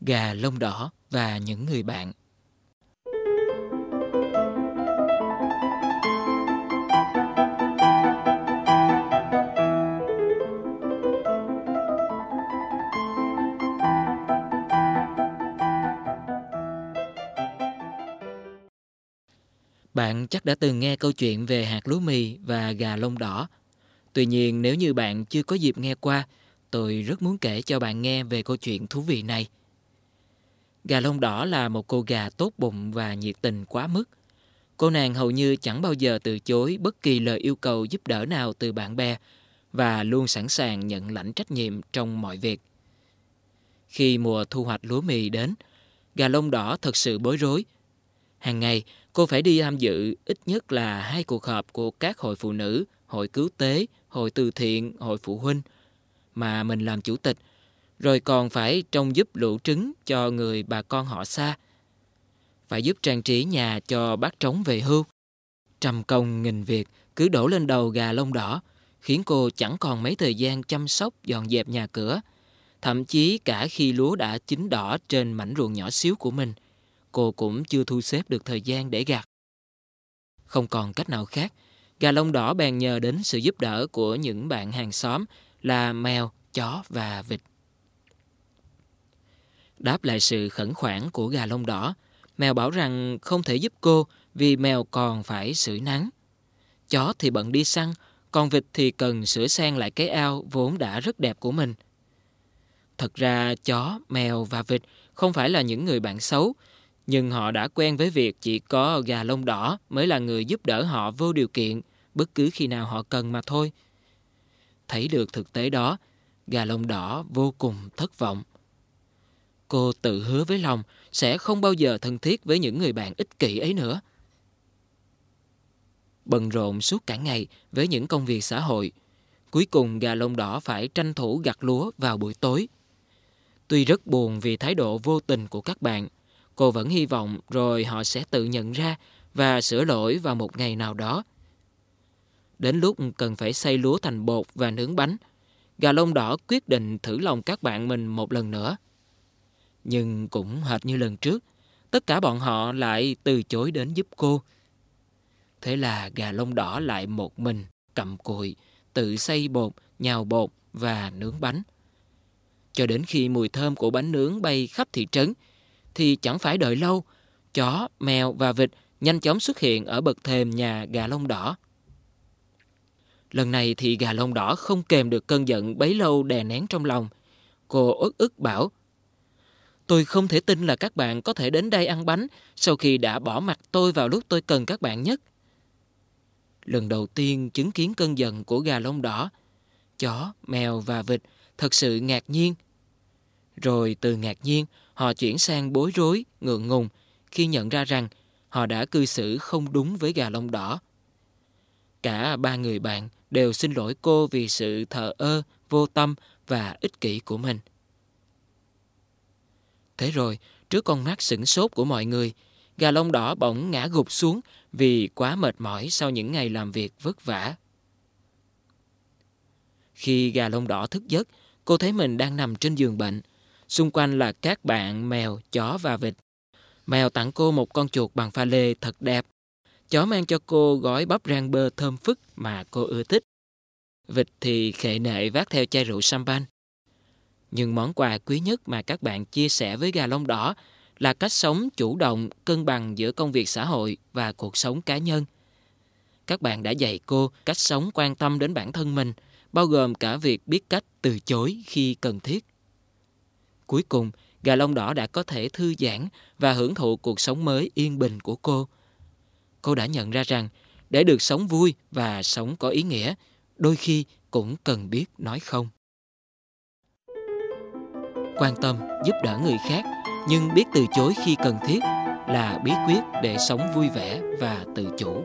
Gà lông đỏ và những người bạn Bạn chắc đã từng nghe câu chuyện về hạt lúa mì và gà lông đỏ. Tuy nhiên, nếu như bạn chưa có dịp nghe qua, tôi rất muốn kể cho bạn nghe về câu chuyện thú vị này. Gà lông đỏ là một cô gà tốt bụng và nhiệt tình quá mức. Cô nàng hầu như chẳng bao giờ từ chối bất kỳ lời yêu cầu giúp đỡ nào từ bạn bè và luôn sẵn sàng nhận lãnh trách nhiệm trong mọi việc. Khi mùa thu hoạch lúa mì đến, gà lông đỏ thật sự bối rối. Hàng ngày, cô phải đi tham dự ít nhất là hai cuộc họp của các hội phụ nữ, hội cứu tế, hội từ thiện, hội phụ huynh mà mình làm chủ tịch, rồi còn phải trông giúp lũ trứng cho người bà con họ xa. Phải giúp trang trí nhà cho bác trống về hưu. Trăm công nghìn việc cứ đổ lên đầu gà lông đỏ, khiến cô chẳng còn mấy thời gian chăm sóc dọn dẹp nhà cửa. Thậm chí cả khi lúa đã chín đỏ trên mảnh ruộng nhỏ xíu của mình – cô cũng chưa thu xếp được thời gian để gặt. Không còn cách nào khác, gà lông đỏ bèn nhờ đến sự giúp đỡ của những bạn hàng xóm là mèo, chó và vịt. Đáp lại sự khẩn khoản của gà lông đỏ, mèo bảo rằng không thể giúp cô vì mèo còn phải sưởi nắng. Chó thì bận đi săn, còn vịt thì cần sửa sang lại cái ao vốn đã rất đẹp của mình. Thật ra chó, mèo và vịt không phải là những người bạn xấu, nhưng họ đã quen với việc chỉ có gà lông đỏ mới là người giúp đỡ họ vô điều kiện bất cứ khi nào họ cần mà thôi. Thấy được thực tế đó, gà lông đỏ vô cùng thất vọng. Cô tự hứa với lòng sẽ không bao giờ thân thiết với những người bạn ích kỷ ấy nữa. Bận rộn suốt cả ngày với những công việc xã hội, cuối cùng gà lông đỏ phải tranh thủ gặt lúa vào buổi tối. Tuy rất buồn vì thái độ vô tình của các bạn, Cô vẫn hy vọng rồi họ sẽ tự nhận ra và sửa lỗi vào một ngày nào đó. Đến lúc cần phải xay lúa thành bột và nướng bánh, gà lông đỏ quyết định thử lòng các bạn mình một lần nữa. Nhưng cũng hệt như lần trước, tất cả bọn họ lại từ chối đến giúp cô. Thế là gà lông đỏ lại một mình, cầm cùi, tự xây bột, nhào bột và nướng bánh. Cho đến khi mùi thơm của bánh nướng bay khắp thị trấn, thì chẳng phải đợi lâu, chó, mèo và vịt nhanh chóng xuất hiện ở bậc thềm nhà gà lông đỏ. Lần này thì gà lông đỏ không kèm được cơn giận bấy lâu đè nén trong lòng. Cô ức ức bảo, Tôi không thể tin là các bạn có thể đến đây ăn bánh sau khi đã bỏ mặt tôi vào lúc tôi cần các bạn nhất. Lần đầu tiên chứng kiến cơn giận của gà lông đỏ, chó, mèo và vịt thật sự ngạc nhiên. Rồi từ ngạc nhiên, Họ chuyển sang bối rối, ngượng ngùng khi nhận ra rằng họ đã cư xử không đúng với gà lông đỏ. Cả ba người bạn đều xin lỗi cô vì sự thờ ơ, vô tâm và ích kỷ của mình. Thế rồi, trước con mắt sửng sốt của mọi người, gà lông đỏ bỗng ngã gục xuống vì quá mệt mỏi sau những ngày làm việc vất vả. Khi gà lông đỏ thức giấc, cô thấy mình đang nằm trên giường bệnh. Xung quanh là các bạn mèo, chó và vịt. Mèo tặng cô một con chuột bằng pha lê thật đẹp. Chó mang cho cô gói bắp rang bơ thơm phức mà cô ưa thích. Vịt thì khệ nệ vác theo chai rượu champagne. Nhưng món quà quý nhất mà các bạn chia sẻ với gà lông đỏ là cách sống chủ động, cân bằng giữa công việc xã hội và cuộc sống cá nhân. Các bạn đã dạy cô cách sống quan tâm đến bản thân mình, bao gồm cả việc biết cách từ chối khi cần thiết. Cuối cùng, gà lông đỏ đã có thể thư giãn và hưởng thụ cuộc sống mới yên bình của cô. Cô đã nhận ra rằng, để được sống vui và sống có ý nghĩa, đôi khi cũng cần biết nói không. Quan tâm, giúp đỡ người khác, nhưng biết từ chối khi cần thiết là bí quyết để sống vui vẻ và tự chủ.